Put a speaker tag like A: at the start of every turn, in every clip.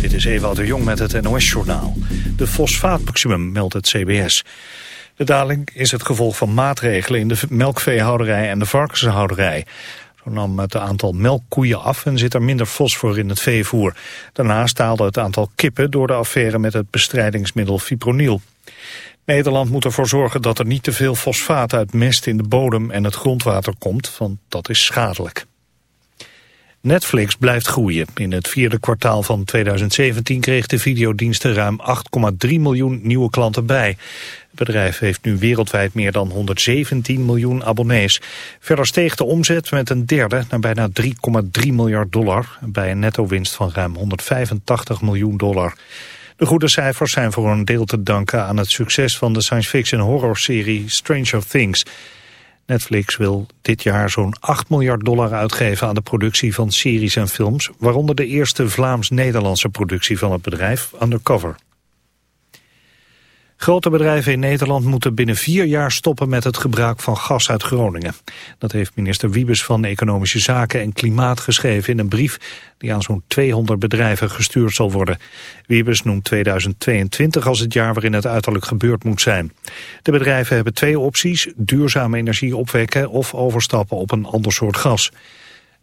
A: Dit is Ewout de Jong met het NOS-journaal. De fosfaatmaximum meldt het CBS. De daling is het gevolg van maatregelen in de melkveehouderij en de varkenshouderij. Zo nam het aantal melkkoeien af en zit er minder fosfor in het veevoer. Daarnaast daalde het aantal kippen door de affaire met het bestrijdingsmiddel fipronil. Nederland moet ervoor zorgen dat er niet te veel fosfaat uit mest in de bodem en het grondwater komt, want dat is schadelijk. Netflix blijft groeien. In het vierde kwartaal van 2017 kreeg de videodiensten ruim 8,3 miljoen nieuwe klanten bij. Het bedrijf heeft nu wereldwijd meer dan 117 miljoen abonnees. Verder steeg de omzet met een derde naar bijna 3,3 miljard dollar... bij een netto-winst van ruim 185 miljoen dollar. De goede cijfers zijn voor een deel te danken aan het succes van de science fiction horror-serie Stranger Things... Netflix wil dit jaar zo'n 8 miljard dollar uitgeven aan de productie van series en films, waaronder de eerste Vlaams-Nederlandse productie van het bedrijf, Undercover. Grote bedrijven in Nederland moeten binnen vier jaar stoppen met het gebruik van gas uit Groningen. Dat heeft minister Wiebes van Economische Zaken en Klimaat geschreven in een brief die aan zo'n 200 bedrijven gestuurd zal worden. Wiebes noemt 2022 als het jaar waarin het uiterlijk gebeurd moet zijn. De bedrijven hebben twee opties, duurzame energie opwekken of overstappen op een ander soort gas.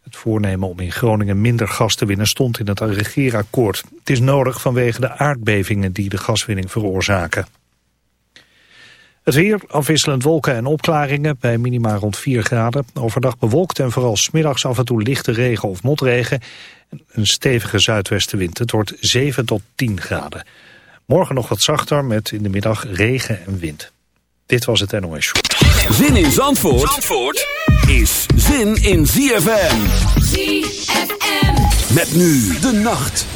A: Het voornemen om in Groningen minder gas te winnen stond in het regeerakkoord. Het is nodig vanwege de aardbevingen die de gaswinning veroorzaken. Het weer, afwisselend wolken en opklaringen bij minima rond 4 graden. Overdag bewolkt en vooral smiddags af en toe lichte regen of motregen. Een stevige zuidwestenwind. Het wordt 7 tot 10 graden. Morgen nog wat zachter met in de middag regen en wind. Dit was het NOS.
B: Zin in Zandvoort, Zandvoort is zin in ZFM. ZFM. Met nu de nacht.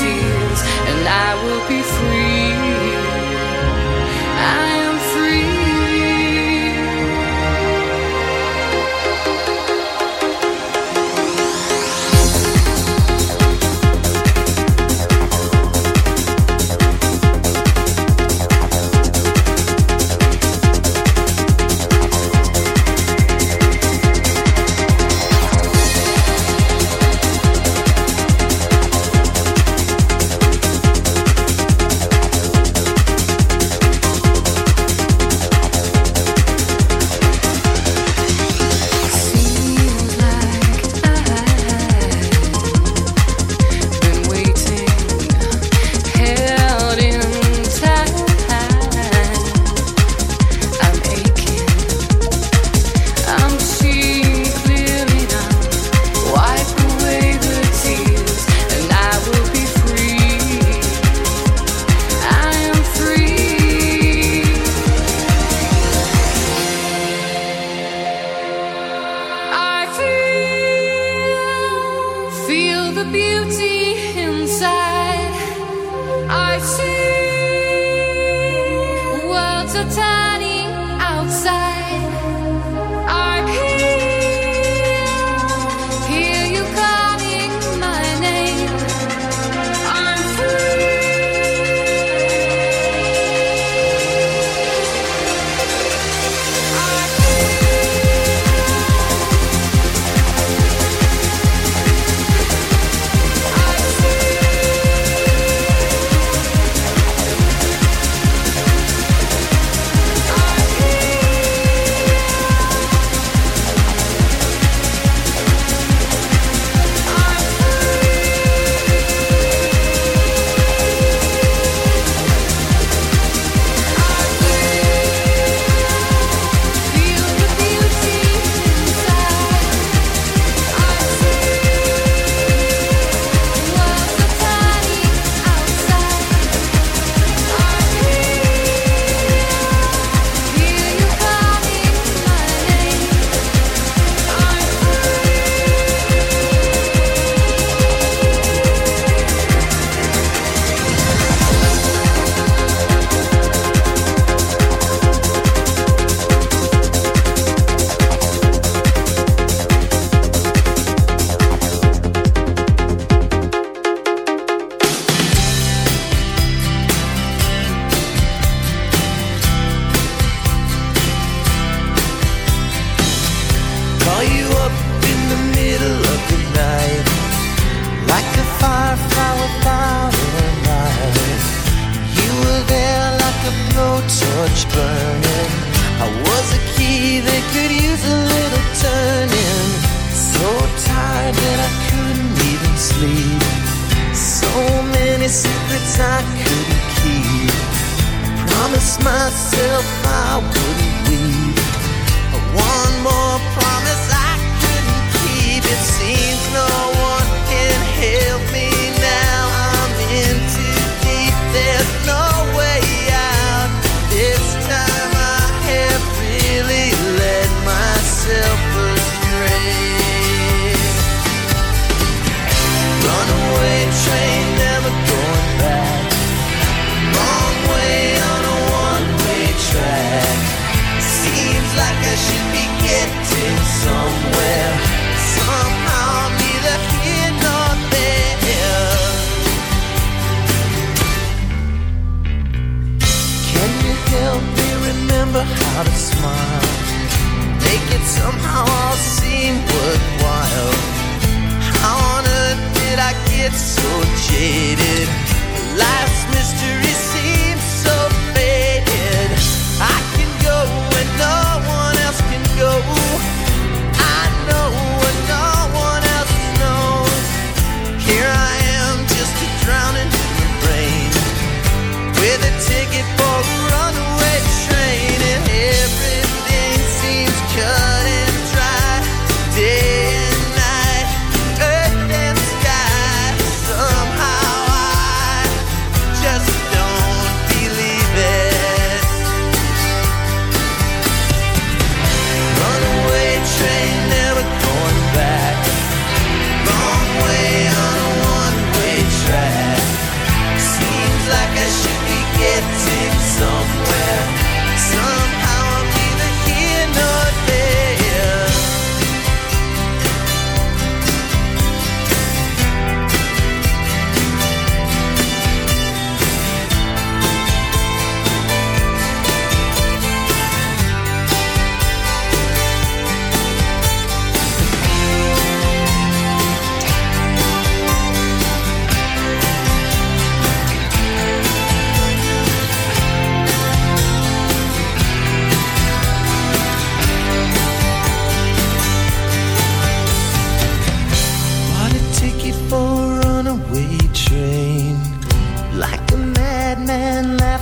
C: and I will be free.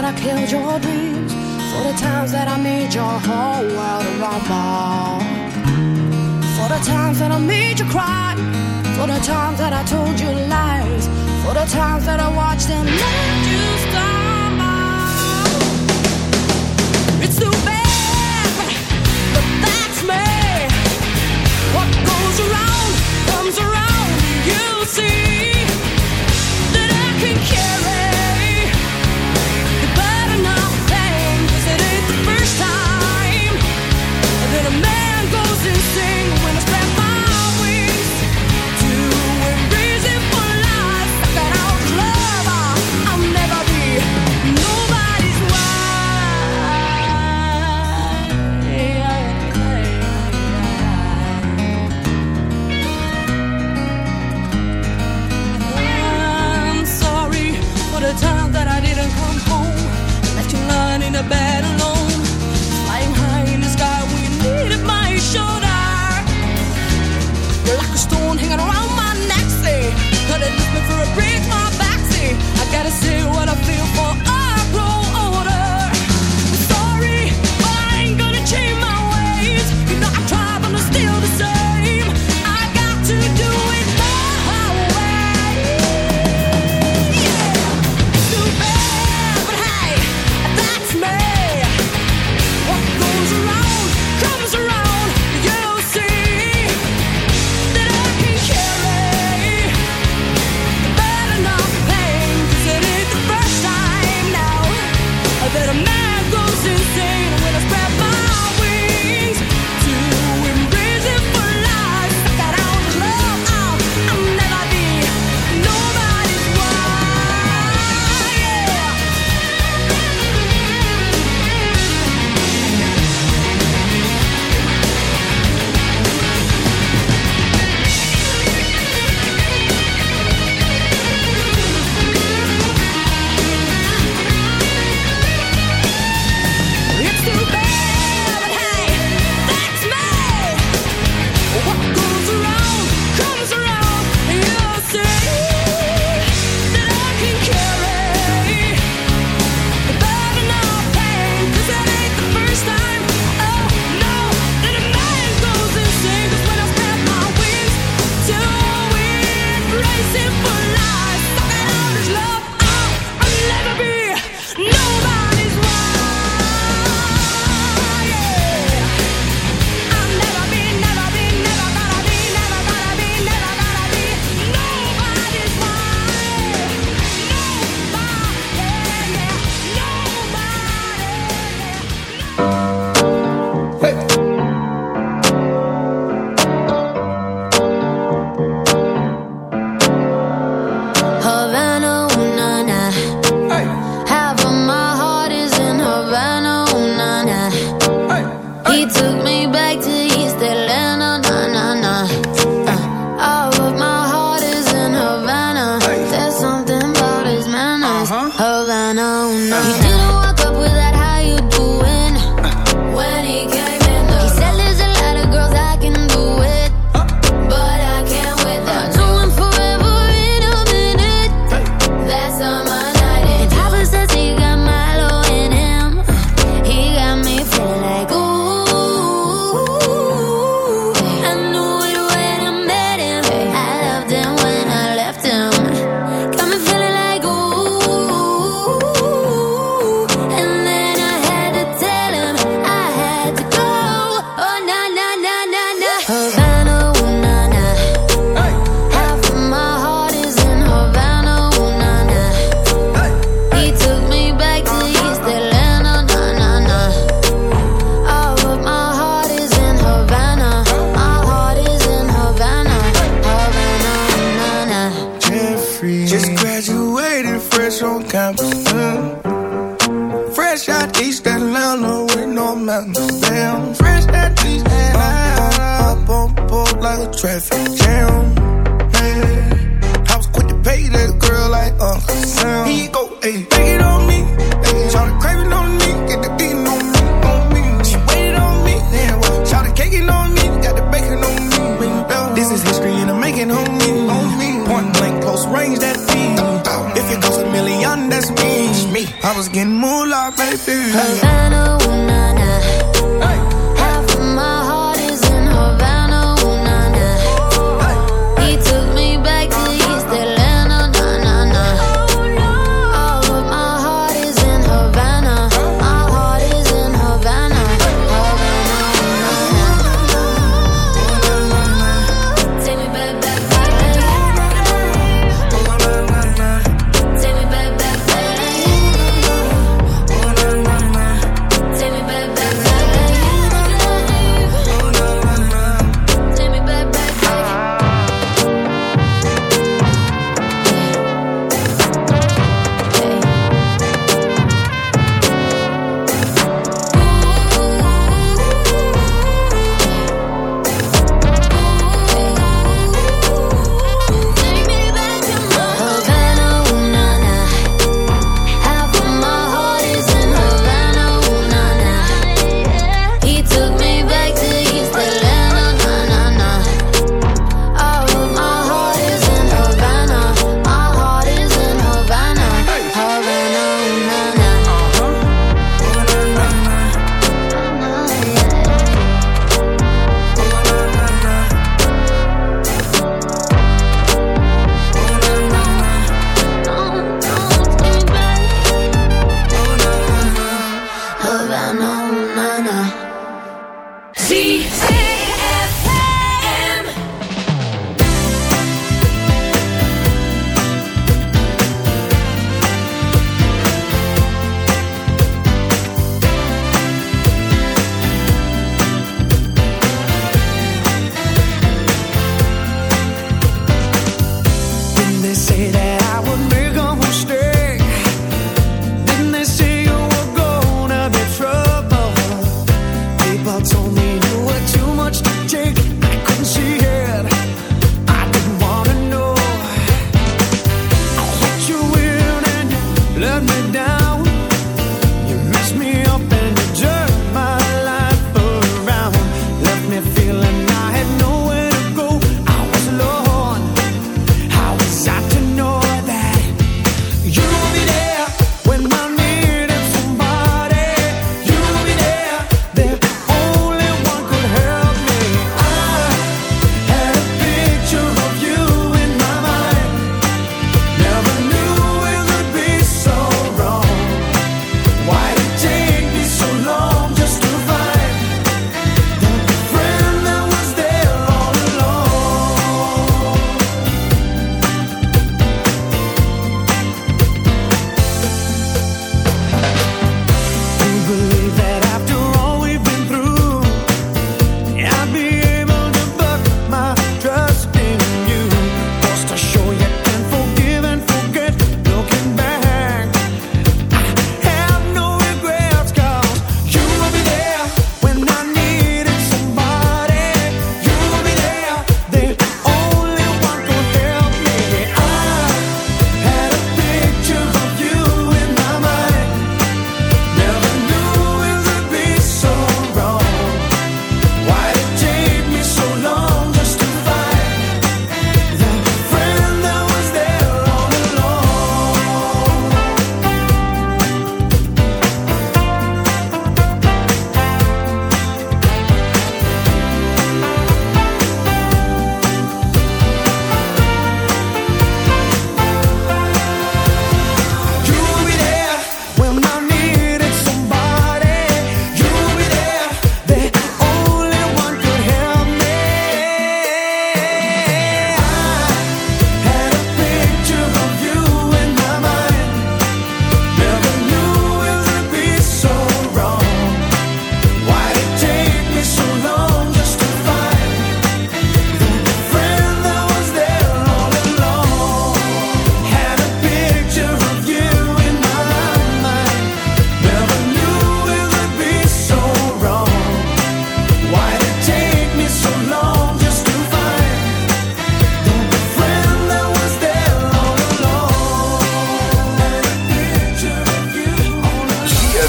D: that I killed your dreams, for the times that I made your whole world a rumble, for the times that I made you cry, for the times that I told you lies, for the times that I watched and let you
E: stop.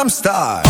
F: I'm star.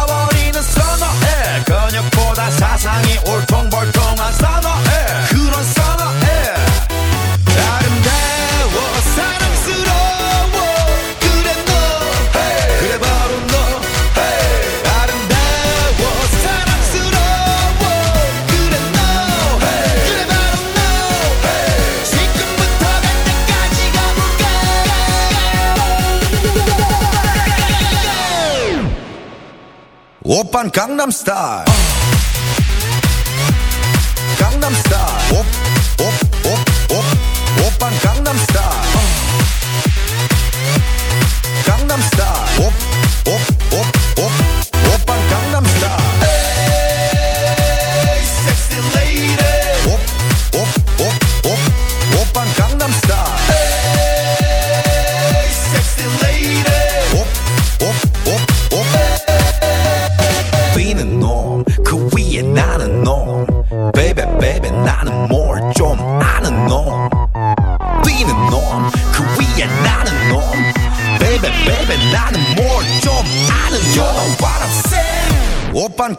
G: Pan Gangnam Style.